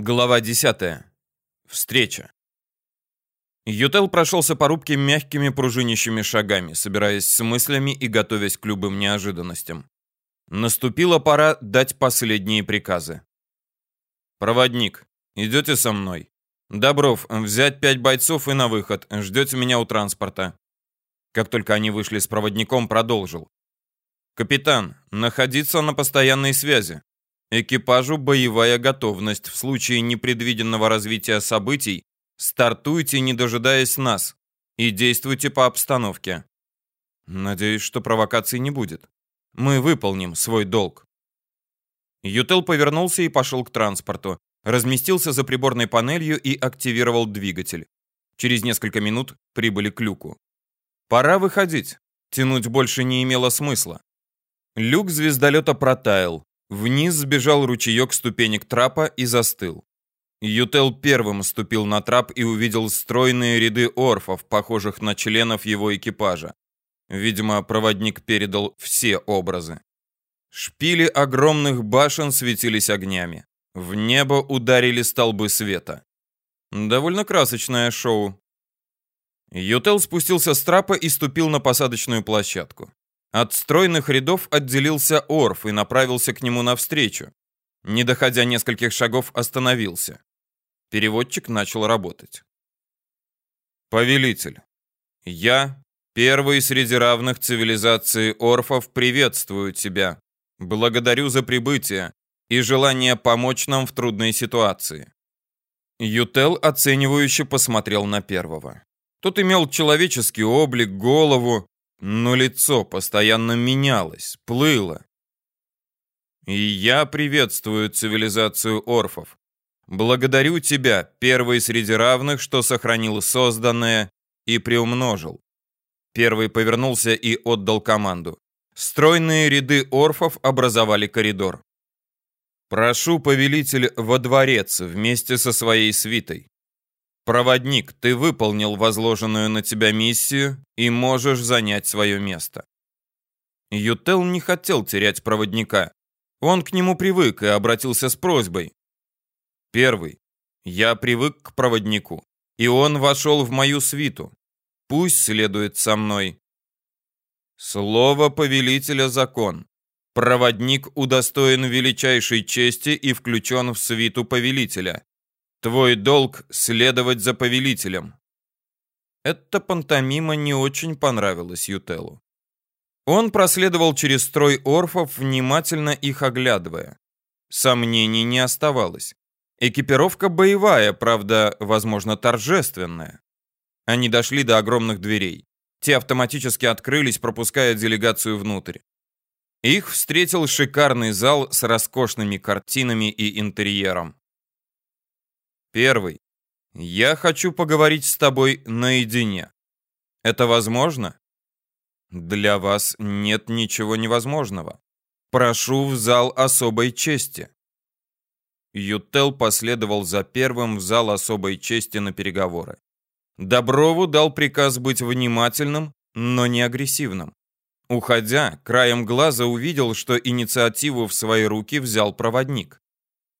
Глава 10. Встреча. Ютел прошелся по рубке мягкими пружинящими шагами, собираясь с мыслями и готовясь к любым неожиданностям. Наступила пора дать последние приказы. «Проводник, идете со мной. Добров, взять пять бойцов и на выход. Ждете меня у транспорта». Как только они вышли с проводником, продолжил. «Капитан, находиться на постоянной связи. Экипажу боевая готовность. В случае непредвиденного развития событий стартуйте, не дожидаясь нас, и действуйте по обстановке. Надеюсь, что провокаций не будет. Мы выполним свой долг. Ютел повернулся и пошел к транспорту, разместился за приборной панелью и активировал двигатель. Через несколько минут прибыли к люку. Пора выходить. Тянуть больше не имело смысла. Люк звездолета протаял. Вниз сбежал ручеек ступенек трапа и застыл. Ютел первым ступил на трап и увидел стройные ряды орфов, похожих на членов его экипажа. Видимо, проводник передал все образы. Шпили огромных башен светились огнями. В небо ударили столбы света. Довольно красочное шоу. Ютел спустился с трапа и ступил на посадочную площадку. От стройных рядов отделился Орф и направился к нему навстречу. Не доходя нескольких шагов, остановился. Переводчик начал работать. «Повелитель, я, первый среди равных цивилизации Орфов, приветствую тебя. Благодарю за прибытие и желание помочь нам в трудной ситуации». Ютел оценивающе посмотрел на первого. Тот имел человеческий облик, голову, но лицо постоянно менялось, плыло. И я приветствую цивилизацию орфов. Благодарю тебя, первый среди равных, что сохранил созданное и приумножил. Первый повернулся и отдал команду. Стройные ряды орфов образовали коридор. Прошу, повелитель, во дворец вместе со своей свитой. Проводник, ты выполнил возложенную на тебя миссию и можешь занять свое место. Ютел не хотел терять проводника. Он к нему привык и обратился с просьбой. Первый. Я привык к проводнику, и он вошел в мою свиту. Пусть следует со мной. Слово повелителя закон. Проводник удостоен величайшей чести и включен в свиту повелителя. Твой долг — следовать за повелителем». Эта пантомима не очень понравилась Ютелу. Он проследовал через строй орфов, внимательно их оглядывая. Сомнений не оставалось. Экипировка боевая, правда, возможно, торжественная. Они дошли до огромных дверей. Те автоматически открылись, пропуская делегацию внутрь. Их встретил шикарный зал с роскошными картинами и интерьером. Первый. Я хочу поговорить с тобой наедине. Это возможно? Для вас нет ничего невозможного. Прошу в зал особой чести. Ютел последовал за первым в зал особой чести на переговоры. Доброву дал приказ быть внимательным, но не агрессивным. Уходя, краем глаза увидел, что инициативу в свои руки взял проводник.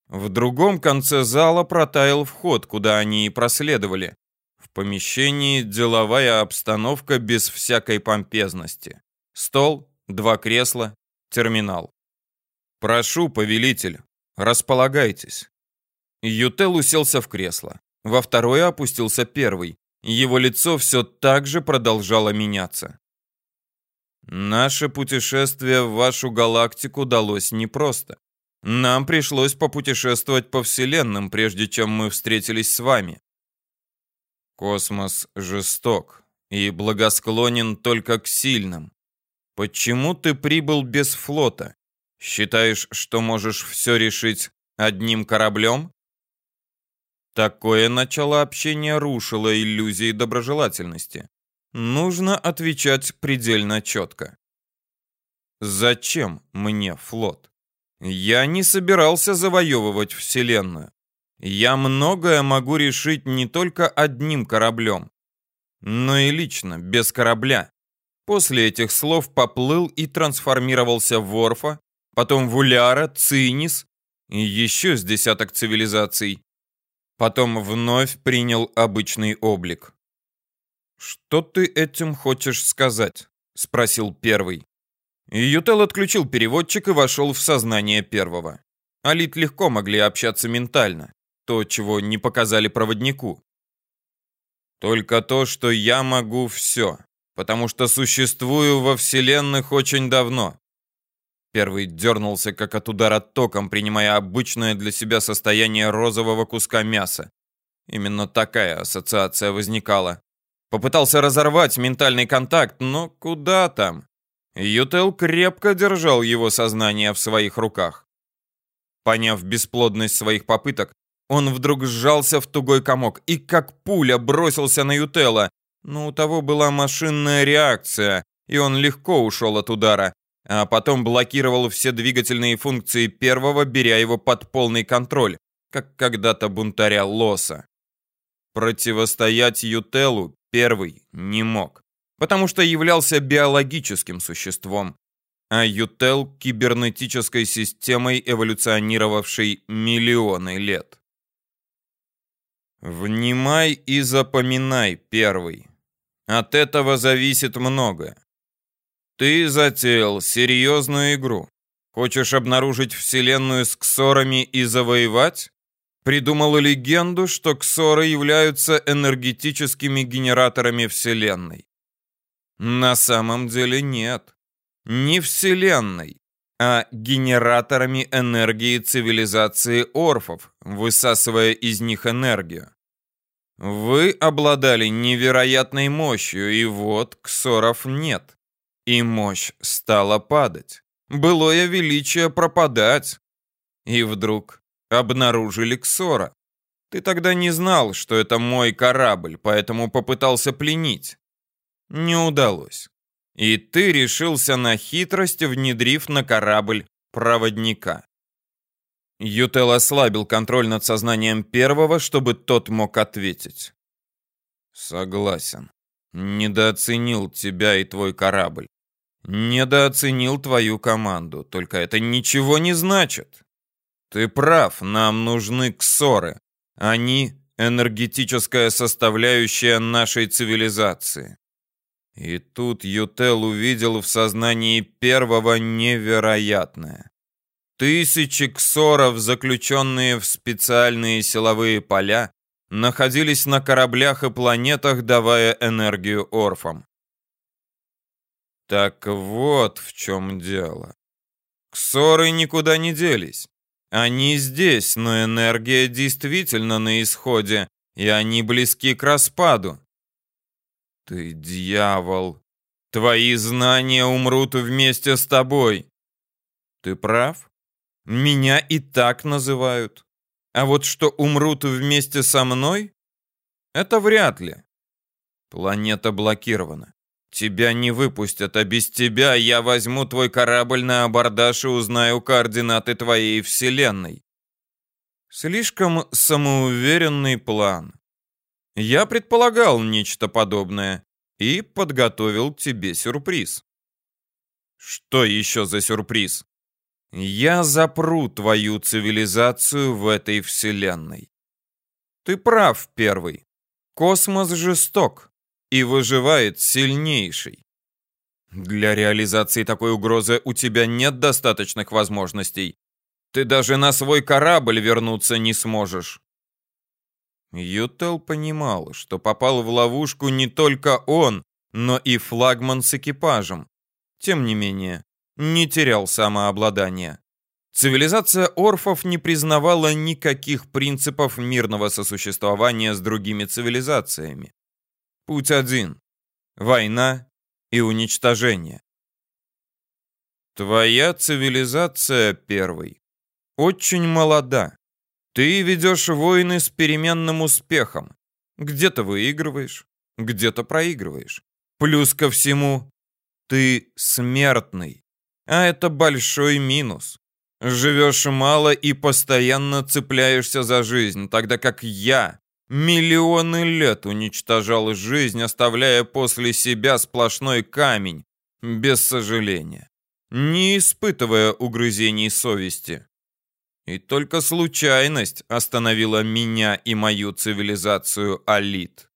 В другом конце зала протаял вход, куда они и проследовали. В помещении деловая обстановка без всякой помпезности. Стол, два кресла, терминал. «Прошу, повелитель, располагайтесь». Ютел уселся в кресло. Во второе опустился первый. Его лицо все так же продолжало меняться. «Наше путешествие в вашу галактику далось непросто. Нам пришлось попутешествовать по вселенным, прежде чем мы встретились с вами. Космос жесток и благосклонен только к сильным. Почему ты прибыл без флота? Считаешь, что можешь все решить одним кораблем? Такое начало общения рушило иллюзии доброжелательности. Нужно отвечать предельно четко. Зачем мне флот? Я не собирался завоевывать Вселенную. Я многое могу решить не только одним кораблем, но и лично, без корабля. После этих слов поплыл и трансформировался в Орфа, потом в Уляра, Цинис и еще с десяток цивилизаций. Потом вновь принял обычный облик. «Что ты этим хочешь сказать?» — спросил первый. Ютел отключил переводчик и вошел в сознание первого. Алит легко могли общаться ментально, то, чего не показали проводнику. Только то, что я могу все, потому что существую во вселенных очень давно. Первый дернулся, как от удара током, принимая обычное для себя состояние розового куска мяса. Именно такая ассоциация возникала. Попытался разорвать ментальный контакт, но куда там? Ютел крепко держал его сознание в своих руках. Поняв бесплодность своих попыток, он вдруг сжался в тугой комок и как пуля бросился на Ютела, но у того была машинная реакция, и он легко ушел от удара, а потом блокировал все двигательные функции первого, беря его под полный контроль, как когда-то бунтаря Лоса. Противостоять Ютелу первый не мог, потому что являлся биологическим существом, а Ютел — кибернетической системой, эволюционировавшей миллионы лет. Внимай и запоминай, первый. От этого зависит многое. Ты затеял серьезную игру. Хочешь обнаружить вселенную с ксорами и завоевать? Придумал легенду, что ксоры являются энергетическими генераторами вселенной. На самом деле нет. Не вселенной, а генераторами энергии цивилизации орфов, высасывая из них энергию. Вы обладали невероятной мощью, и вот ксоров нет. И мощь стала падать. Былое величие пропадать. И вдруг обнаружили ксора. Ты тогда не знал, что это мой корабль, поэтому попытался пленить. Не удалось и ты решился на хитрость, внедрив на корабль проводника. Ютел ослабил контроль над сознанием первого, чтобы тот мог ответить. Согласен. Недооценил тебя и твой корабль. Недооценил твою команду, только это ничего не значит. Ты прав, нам нужны ксоры. Они — энергетическая составляющая нашей цивилизации. И тут Ютел увидел в сознании первого невероятное. Тысячи ксоров, заключенные в специальные силовые поля, находились на кораблях и планетах, давая энергию орфам. Так вот в чем дело. Ксоры никуда не делись. Они здесь, но энергия действительно на исходе, и они близки к распаду. Ты дьявол. Твои знания умрут вместе с тобой. Ты прав. Меня и так называют. А вот что умрут вместе со мной, это вряд ли. Планета блокирована. Тебя не выпустят, а без тебя я возьму твой корабль на абордаж и узнаю координаты твоей вселенной. Слишком самоуверенный план. Я предполагал нечто подобное и подготовил тебе сюрприз. Что еще за сюрприз? Я запру твою цивилизацию в этой вселенной. Ты прав, первый. Космос жесток и выживает сильнейший. Для реализации такой угрозы у тебя нет достаточных возможностей. Ты даже на свой корабль вернуться не сможешь. Ютел понимал, что попал в ловушку не только он, но и флагман с экипажем. Тем не менее, не терял самообладание. Цивилизация орфов не признавала никаких принципов мирного сосуществования с другими цивилизациями. Путь один — война и уничтожение. Твоя цивилизация, первый, очень молода. Ты ведешь войны с переменным успехом. Где-то выигрываешь, где-то проигрываешь. Плюс ко всему, ты смертный. А это большой минус. Живешь мало и постоянно цепляешься за жизнь, тогда как я миллионы лет уничтожал жизнь, оставляя после себя сплошной камень, без сожаления, не испытывая угрызений совести. И только случайность остановила меня и мою цивилизацию Алит.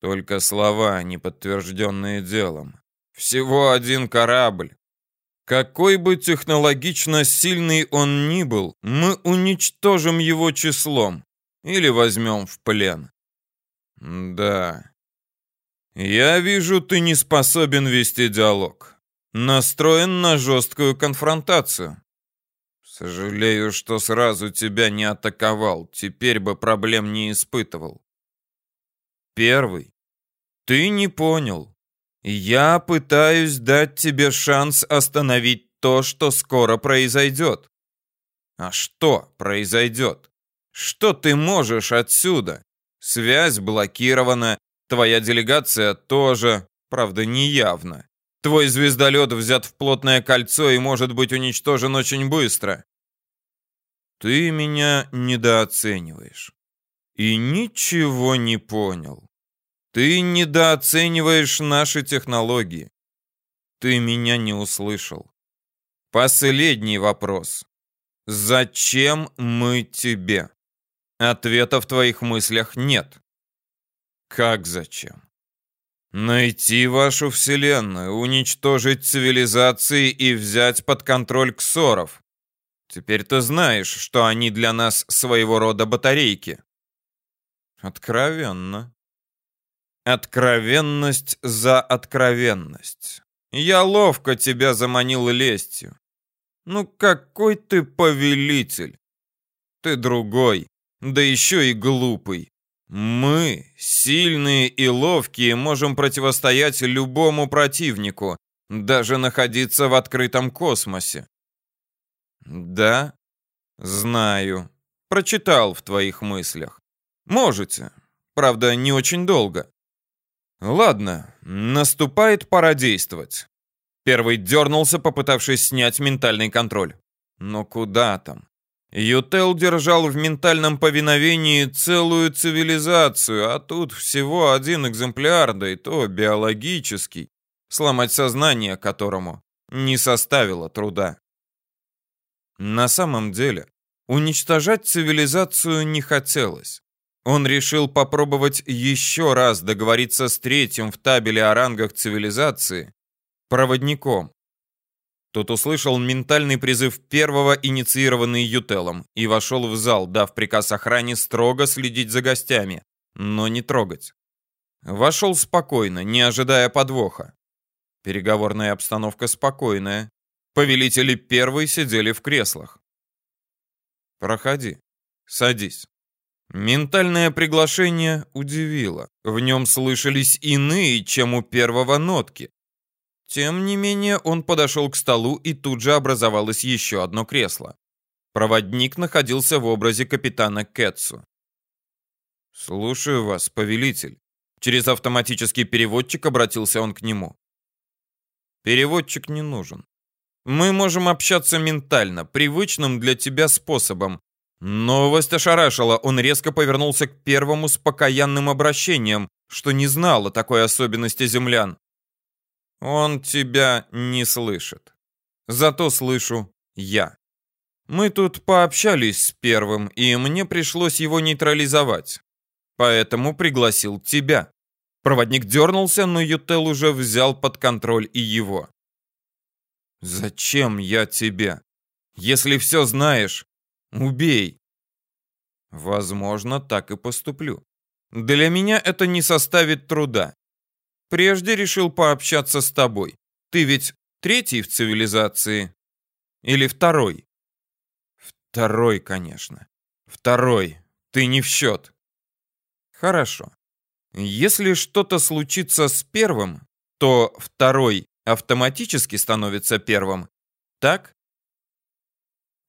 Только слова, не подтвержденные делом. Всего один корабль. Какой бы технологично сильный он ни был, мы уничтожим его числом или возьмем в плен. Да. Я вижу, ты не способен вести диалог. Настроен на жесткую конфронтацию. Сожалею, что сразу тебя не атаковал. Теперь бы проблем не испытывал. Первый. Ты не понял. Я пытаюсь дать тебе шанс остановить то, что скоро произойдет. А что произойдет? Что ты можешь отсюда? Связь блокирована, твоя делегация тоже, правда, неявно. Твой звездолет взят в плотное кольцо и может быть уничтожен очень быстро. Ты меня недооцениваешь. И ничего не понял. Ты недооцениваешь наши технологии. Ты меня не услышал. Последний вопрос. Зачем мы тебе? Ответа в твоих мыслях нет. Как зачем? Найти вашу вселенную, уничтожить цивилизации и взять под контроль ксоров. Теперь ты знаешь, что они для нас своего рода батарейки. Откровенно. Откровенность за откровенность. Я ловко тебя заманил лестью. Ну какой ты повелитель? Ты другой, да еще и глупый. Мы, сильные и ловкие, можем противостоять любому противнику, даже находиться в открытом космосе. Да, знаю. Прочитал в твоих мыслях. Можете. Правда, не очень долго. Ладно, наступает пора действовать. Первый дернулся, попытавшись снять ментальный контроль. Но куда там? Ютел держал в ментальном повиновении целую цивилизацию, а тут всего один экземпляр, да и то биологический, сломать сознание которому не составило труда. На самом деле, уничтожать цивилизацию не хотелось. Он решил попробовать еще раз договориться с третьим в табеле о рангах цивилизации, проводником. Тот услышал ментальный призыв первого, инициированный Ютелом, и вошел в зал, дав приказ охране строго следить за гостями, но не трогать. Вошел спокойно, не ожидая подвоха. Переговорная обстановка спокойная. Повелители первой сидели в креслах. «Проходи, садись». Ментальное приглашение удивило. В нем слышались иные, чем у первого нотки. Тем не менее, он подошел к столу, и тут же образовалось еще одно кресло. Проводник находился в образе капитана Кэтсу. «Слушаю вас, повелитель». Через автоматический переводчик обратился он к нему. «Переводчик не нужен. Мы можем общаться ментально, привычным для тебя способом, Новость ошарашила, он резко повернулся к первому с покаянным обращением, что не знал о такой особенности землян. Он тебя не слышит. Зато слышу я. Мы тут пообщались с первым, и мне пришлось его нейтрализовать. Поэтому пригласил тебя. Проводник дернулся, но Ютел уже взял под контроль и его. Зачем я тебе? Если все знаешь, Убей. Возможно, так и поступлю. Для меня это не составит труда. Прежде решил пообщаться с тобой. Ты ведь третий в цивилизации? Или второй? Второй, конечно. Второй. Ты не в счет. Хорошо. Если что-то случится с первым, то второй автоматически становится первым. Так?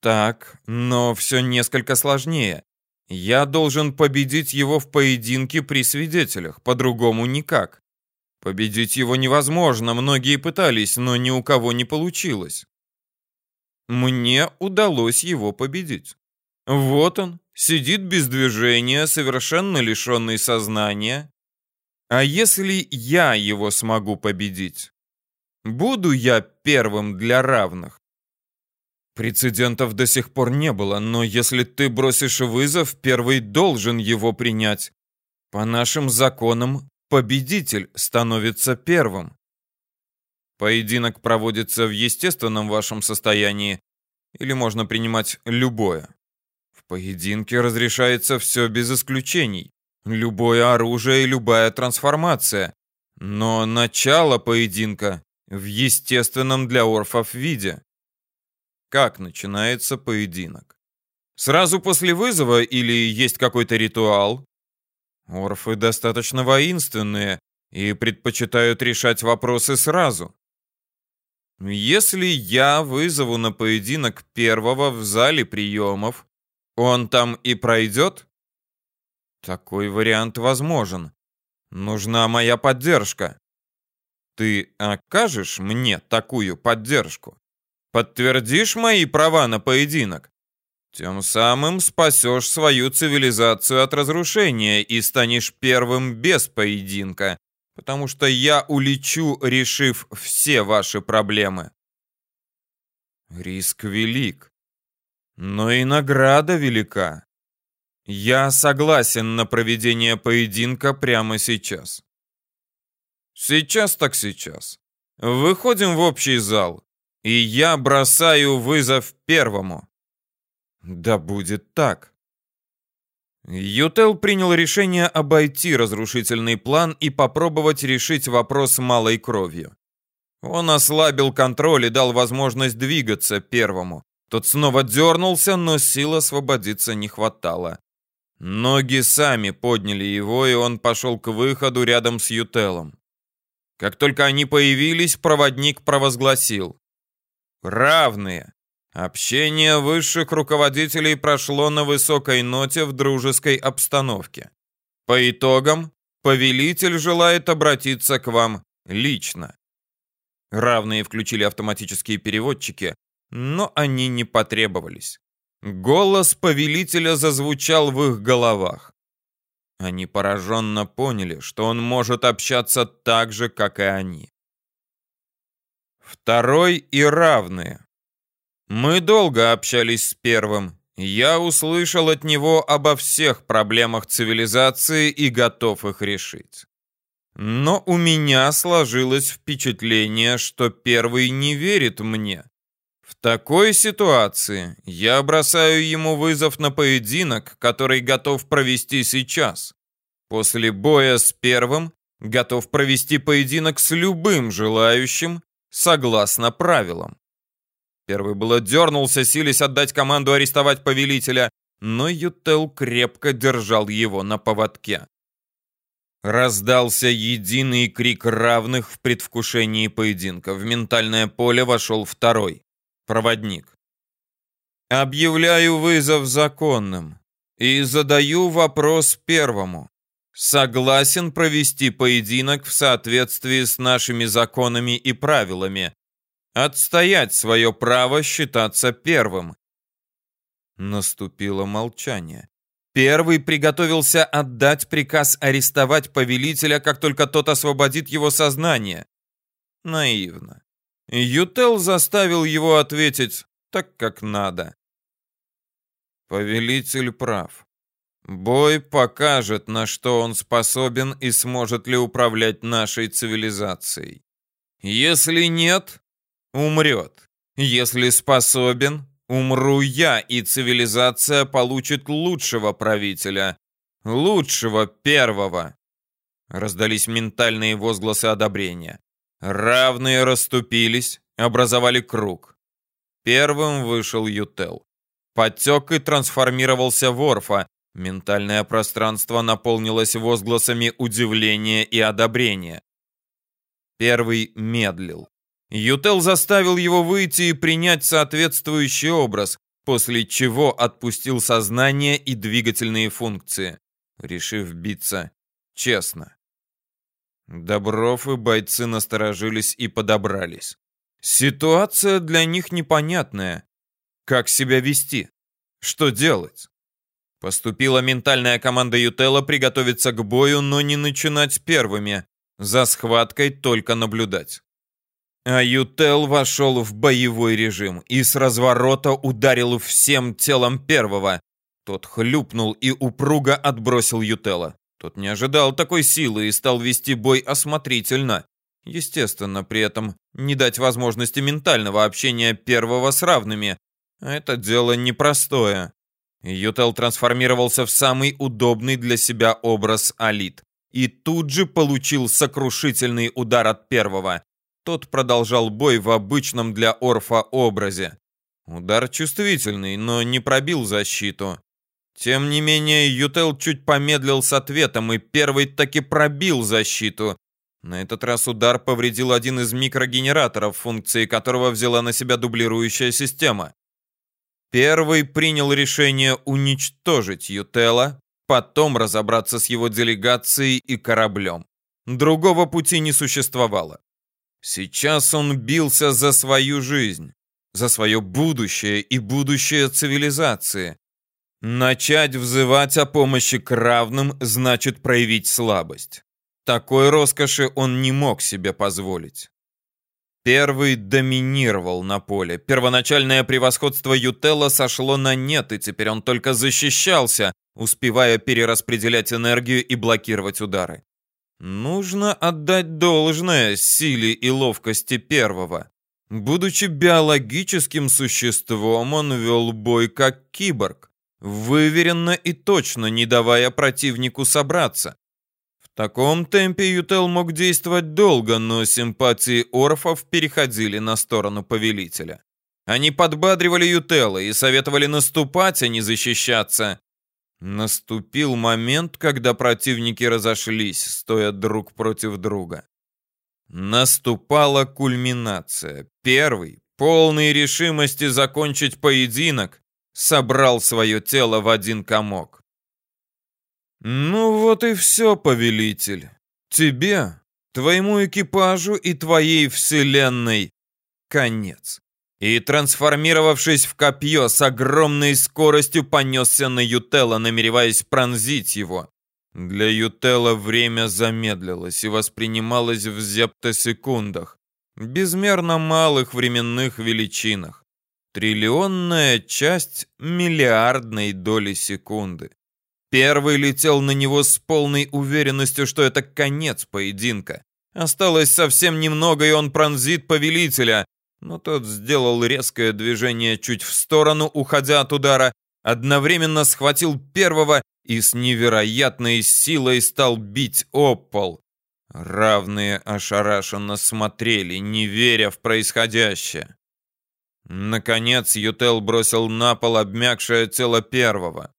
Так, но все несколько сложнее. Я должен победить его в поединке при свидетелях, по-другому никак. Победить его невозможно, многие пытались, но ни у кого не получилось. Мне удалось его победить. Вот он, сидит без движения, совершенно лишенный сознания. А если я его смогу победить? Буду я первым для равных? Прецедентов до сих пор не было, но если ты бросишь вызов, первый должен его принять. По нашим законам, победитель становится первым. Поединок проводится в естественном вашем состоянии, или можно принимать любое. В поединке разрешается все без исключений. Любое оружие и любая трансформация. Но начало поединка в естественном для орфов виде. Как начинается поединок? Сразу после вызова или есть какой-то ритуал? Орфы достаточно воинственные и предпочитают решать вопросы сразу. Если я вызову на поединок первого в зале приемов, он там и пройдет? Такой вариант возможен. Нужна моя поддержка. Ты окажешь мне такую поддержку? Подтвердишь мои права на поединок? Тем самым спасешь свою цивилизацию от разрушения и станешь первым без поединка, потому что я улечу, решив все ваши проблемы. Риск велик, но и награда велика. Я согласен на проведение поединка прямо сейчас. Сейчас так сейчас. Выходим в общий зал, и я бросаю вызов первому. Да будет так. Ютел принял решение обойти разрушительный план и попробовать решить вопрос малой кровью. Он ослабил контроль и дал возможность двигаться первому. Тот снова дернулся, но сил освободиться не хватало. Ноги сами подняли его, и он пошел к выходу рядом с Ютелом. Как только они появились, проводник провозгласил. «Равные. Общение высших руководителей прошло на высокой ноте в дружеской обстановке. По итогам, повелитель желает обратиться к вам лично. Равные включили автоматические переводчики, но они не потребовались. Голос повелителя зазвучал в их головах. Они пораженно поняли, что он может общаться так же, как и они. Второй и равные. Мы долго общались с первым. Я услышал от него обо всех проблемах цивилизации и готов их решить. Но у меня сложилось впечатление, что первый не верит мне. В такой ситуации я бросаю ему вызов на поединок, который готов провести сейчас. После боя с первым готов провести поединок с любым желающим, согласно правилам. Первый было дернулся, силясь отдать команду арестовать повелителя, но Ютел крепко держал его на поводке. Раздался единый крик равных в предвкушении поединка. В ментальное поле вошел второй. Проводник. Объявляю вызов законным и задаю вопрос первому. Согласен провести поединок в соответствии с нашими законами и правилами, Отстоять свое право считаться первым. Наступило молчание. Первый приготовился отдать приказ арестовать повелителя, как только тот освободит его сознание. Наивно. Ютел заставил его ответить так, как надо. Повелитель прав. Бой покажет, на что он способен и сможет ли управлять нашей цивилизацией. Если нет, умрет. Если способен, умру я, и цивилизация получит лучшего правителя. Лучшего первого. Раздались ментальные возгласы одобрения. Равные расступились, образовали круг. Первым вышел Ютел. Потек и трансформировался в Орфа. Ментальное пространство наполнилось возгласами удивления и одобрения. Первый медлил. Ютел заставил его выйти и принять соответствующий образ, после чего отпустил сознание и двигательные функции, решив биться честно. Добров и бойцы насторожились и подобрались. Ситуация для них непонятная. Как себя вести? Что делать? Поступила ментальная команда Ютела приготовиться к бою, но не начинать первыми. За схваткой только наблюдать. А Ютел вошел в боевой режим и с разворота ударил всем телом первого. Тот хлюпнул и упруго отбросил Ютела. Тот не ожидал такой силы и стал вести бой осмотрительно. Естественно, при этом не дать возможности ментального общения первого с равными. А это дело непростое. Ютел трансформировался в самый удобный для себя образ Алит. И тут же получил сокрушительный удар от первого. Тот продолжал бой в обычном для Орфа образе. Удар чувствительный, но не пробил защиту. Тем не менее, Ютел чуть помедлил с ответом, и первый таки пробил защиту. На этот раз удар повредил один из микрогенераторов, функции которого взяла на себя дублирующая система. Первый принял решение уничтожить Ютела, потом разобраться с его делегацией и кораблем. Другого пути не существовало. Сейчас он бился за свою жизнь, за свое будущее и будущее цивилизации. Начать взывать о помощи к равным значит проявить слабость. Такой роскоши он не мог себе позволить. Первый доминировал на поле. Первоначальное превосходство Ютелла сошло на нет, и теперь он только защищался, успевая перераспределять энергию и блокировать удары. Нужно отдать должное силе и ловкости первого. Будучи биологическим существом, он вел бой как киборг, выверенно и точно, не давая противнику собраться. В таком темпе Ютел мог действовать долго, но симпатии орфов переходили на сторону повелителя. Они подбадривали Ютела и советовали наступать, а не защищаться. Наступил момент, когда противники разошлись, стоя друг против друга. Наступала кульминация. Первый, полный решимости закончить поединок, собрал свое тело в один комок. «Ну вот и все, повелитель. Тебе, твоему экипажу и твоей вселенной конец» и, трансформировавшись в копье, с огромной скоростью понесся на Ютела, намереваясь пронзить его. Для Ютела время замедлилось и воспринималось в зептосекундах, безмерно малых временных величинах. Триллионная часть миллиардной доли секунды. Первый летел на него с полной уверенностью, что это конец поединка. Осталось совсем немного, и он пронзит повелителя, но тот сделал резкое движение чуть в сторону, уходя от удара, одновременно схватил первого и с невероятной силой стал бить об пол. Равные ошарашенно смотрели, не веря в происходящее. Наконец Ютел бросил на пол обмякшее тело первого.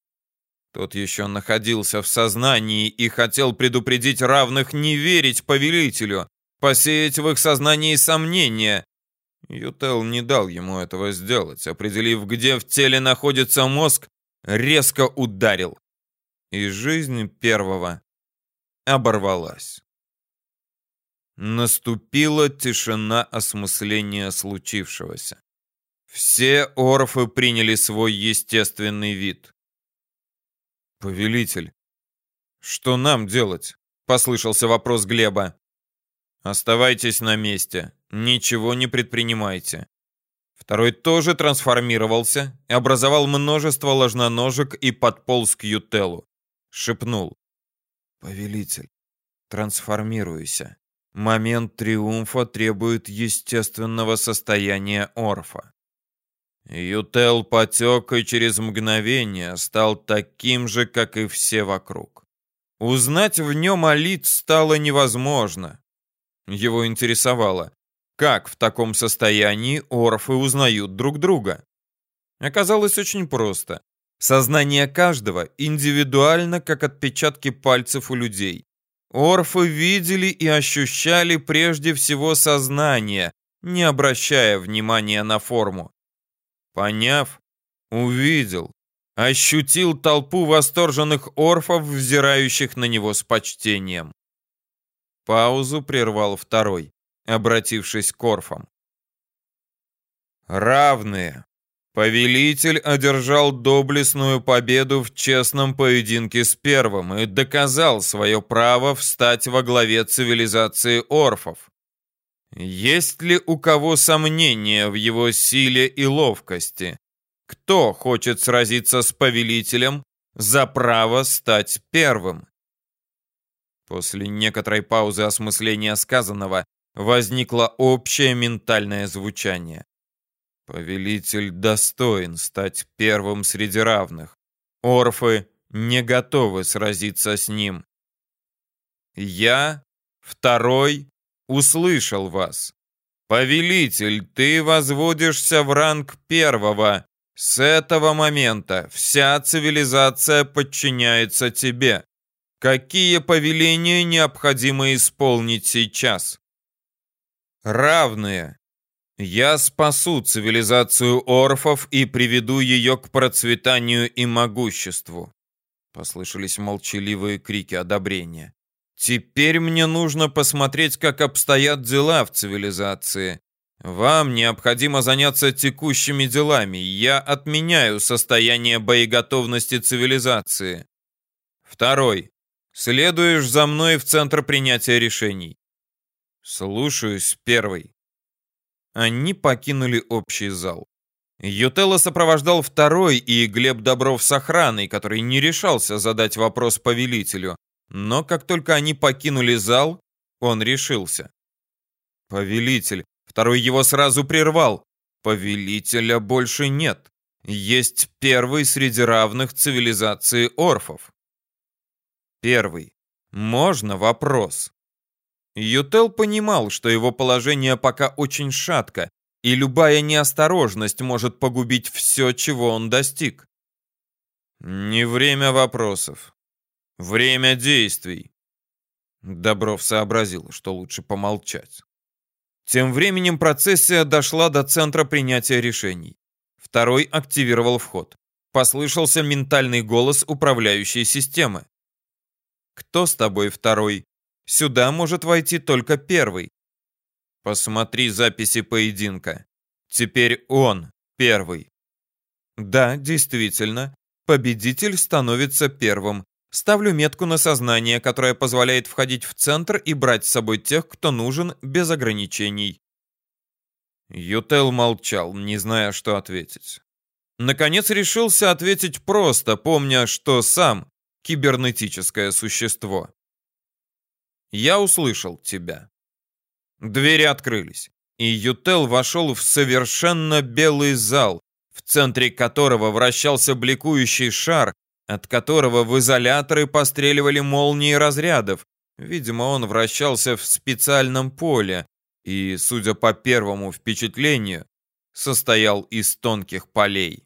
Тот еще находился в сознании и хотел предупредить равных не верить повелителю, посеять в их сознании сомнения, Ютел не дал ему этого сделать, определив, где в теле находится мозг, резко ударил. И жизнь первого оборвалась. Наступила тишина осмысления случившегося. Все орфы приняли свой естественный вид. «Повелитель, что нам делать?» — послышался вопрос Глеба. «Оставайтесь на месте. Ничего не предпринимайте. Второй тоже трансформировался, образовал множество ложноножек и подполз к Ютелу. Шепнул. «Повелитель, трансформируйся. Момент триумфа требует естественного состояния Орфа». Ютел потек и через мгновение стал таким же, как и все вокруг. Узнать в нем Алит стало невозможно. Его интересовало, как в таком состоянии орфы узнают друг друга? Оказалось очень просто. Сознание каждого индивидуально, как отпечатки пальцев у людей. Орфы видели и ощущали прежде всего сознание, не обращая внимания на форму. Поняв, увидел, ощутил толпу восторженных орфов, взирающих на него с почтением. Паузу прервал второй обратившись к орфам. Равные. Повелитель одержал доблестную победу в честном поединке с первым и доказал свое право встать во главе цивилизации орфов. Есть ли у кого сомнения в его силе и ловкости? Кто хочет сразиться с повелителем за право стать первым? После некоторой паузы осмысления сказанного возникло общее ментальное звучание. Повелитель достоин стать первым среди равных. Орфы не готовы сразиться с ним. Я, второй, услышал вас. Повелитель, ты возводишься в ранг первого. С этого момента вся цивилизация подчиняется тебе. Какие повеления необходимо исполнить сейчас? Равные. Я спасу цивилизацию орфов и приведу ее к процветанию и могуществу. Послышались молчаливые крики одобрения. Теперь мне нужно посмотреть, как обстоят дела в цивилизации. Вам необходимо заняться текущими делами. Я отменяю состояние боеготовности цивилизации. Второй. Следуешь за мной в центр принятия решений. Слушаюсь, первый. Они покинули общий зал. Ютелла сопровождал второй и Глеб Добров с охраной, который не решался задать вопрос повелителю. Но как только они покинули зал, он решился. Повелитель. Второй его сразу прервал. Повелителя больше нет. Есть первый среди равных цивилизации орфов. Первый. Можно вопрос? Ютел понимал, что его положение пока очень шатко, и любая неосторожность может погубить все, чего он достиг. Не время вопросов. Время действий. Добров сообразил, что лучше помолчать. Тем временем процессия дошла до центра принятия решений. Второй активировал вход. Послышался ментальный голос управляющей системы. «Кто с тобой второй?» Сюда может войти только первый. Посмотри записи поединка. Теперь он первый. Да, действительно, победитель становится первым. Ставлю метку на сознание, которая позволяет входить в центр и брать с собой тех, кто нужен, без ограничений. Ютел молчал, не зная, что ответить. Наконец решился ответить просто, помня, что сам кибернетическое существо. Я услышал тебя. Двери открылись, и Ютел вошел в совершенно белый зал, в центре которого вращался бликующий шар, от которого в изоляторы постреливали молнии разрядов. Видимо, он вращался в специальном поле и, судя по первому впечатлению, состоял из тонких полей.